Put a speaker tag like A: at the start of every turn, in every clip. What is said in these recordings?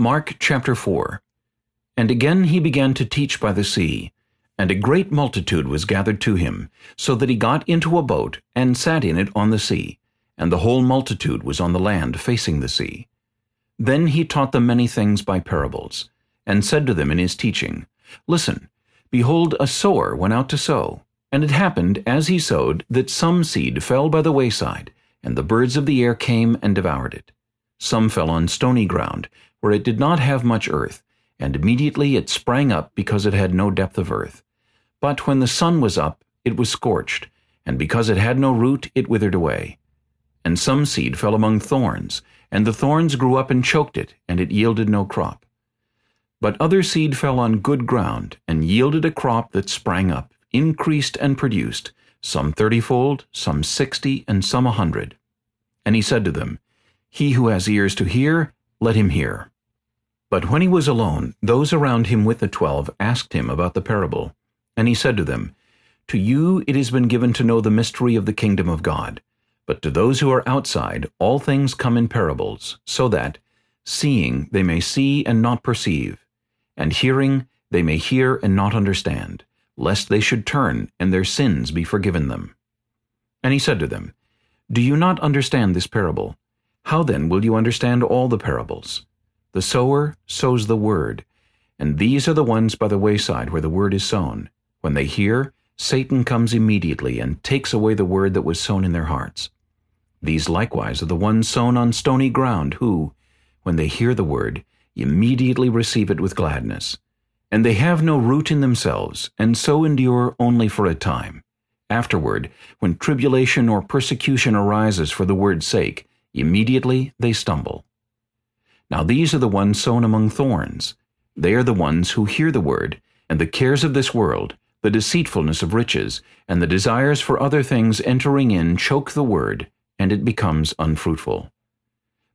A: Mark chapter 4 And again he began to teach by the sea, and a great multitude was gathered to him, so that he got into a boat, and sat in it on the sea, and the whole multitude was on the land facing the sea. Then he taught them many things by parables, and said to them in his teaching, Listen, behold, a sower went out to sow. And it happened, as he sowed, that some seed fell by the wayside, and the birds of the air came and devoured it. Some fell on stony ground, where it did not have much earth, and immediately it sprang up because it had no depth of earth. But when the sun was up, it was scorched, and because it had no root, it withered away. And some seed fell among thorns, and the thorns grew up and choked it, and it yielded no crop. But other seed fell on good ground, and yielded a crop that sprang up, increased and produced, some thirtyfold, some sixty, and some a hundred. And he said to them, He who has ears to hear, let him hear. But when he was alone, those around him with the twelve asked him about the parable. And he said to them, To you it has been given to know the mystery of the kingdom of God. But to those who are outside, all things come in parables, so that, seeing, they may see and not perceive, and hearing, they may hear and not understand, lest they should turn and their sins be forgiven them. And he said to them, Do you not understand this parable? How then will you understand all the parables? The sower sows the word, and these are the ones by the wayside where the word is sown. When they hear, Satan comes immediately and takes away the word that was sown in their hearts. These likewise are the ones sown on stony ground, who, when they hear the word, immediately receive it with gladness. And they have no root in themselves, and so endure only for a time. Afterward, when tribulation or persecution arises for the word's sake, Immediately they stumble. Now these are the ones sown among thorns. They are the ones who hear the word, and the cares of this world, the deceitfulness of riches, and the desires for other things entering in choke the word, and it becomes unfruitful.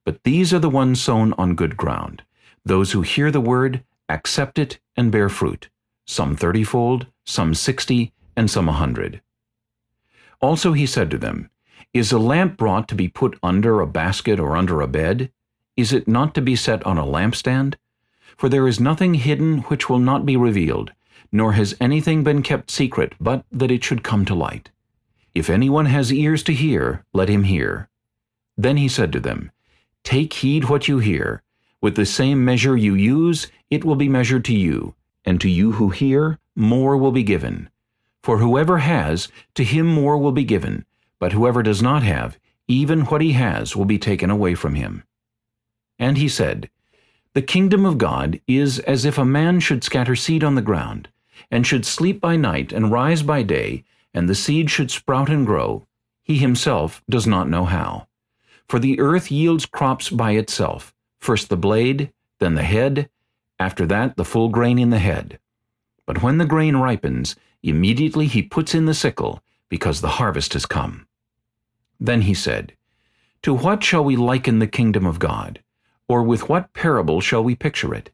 A: But these are the ones sown on good ground, those who hear the word, accept it, and bear fruit, some thirtyfold, some sixty, and some a hundred. Also he said to them, is a lamp brought to be put under a basket or under a bed? Is it not to be set on a lampstand? For there is nothing hidden which will not be revealed, nor has anything been kept secret, but that it should come to light. If anyone has ears to hear, let him hear. Then he said to them, Take heed what you hear. With the same measure you use, it will be measured to you, and to you who hear, more will be given. For whoever has, to him more will be given, but whoever does not have, even what he has will be taken away from him. And he said, The kingdom of God is as if a man should scatter seed on the ground, and should sleep by night and rise by day, and the seed should sprout and grow. He himself does not know how. For the earth yields crops by itself, first the blade, then the head, after that the full grain in the head. But when the grain ripens, immediately he puts in the sickle, because the harvest has come. Then he said, To what shall we liken the kingdom of God? Or with what parable shall we picture it?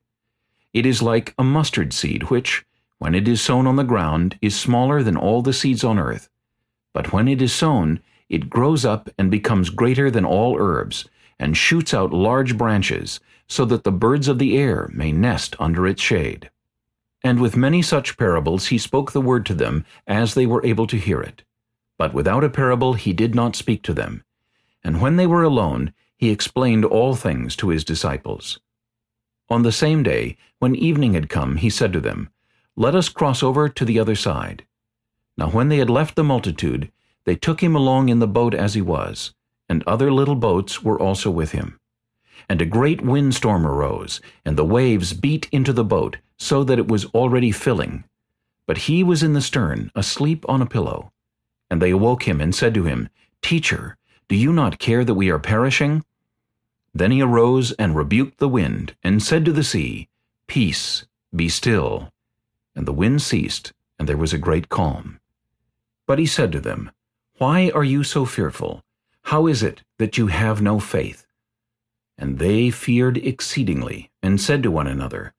A: It is like a mustard seed, which, when it is sown on the ground, is smaller than all the seeds on earth. But when it is sown, it grows up and becomes greater than all herbs, and shoots out large branches, so that the birds of the air may nest under its shade. And with many such parables he spoke the word to them, as they were able to hear it. But without a parable he did not speak to them. And when they were alone, he explained all things to his disciples. On the same day, when evening had come, he said to them, Let us cross over to the other side. Now when they had left the multitude, they took him along in the boat as he was, and other little boats were also with him. And a great windstorm arose, and the waves beat into the boat, so that it was already filling. But he was in the stern, asleep on a pillow. And they awoke him and said to him, Teacher, do you not care that we are perishing? Then he arose and rebuked the wind, and said to the sea, Peace, be still. And the wind ceased, and there was a great calm. But he said to them, Why are you so fearful? How is it that you have no faith? And they feared exceedingly, and said to one another,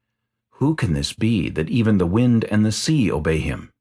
A: who can this be, that even the wind and the sea obey him?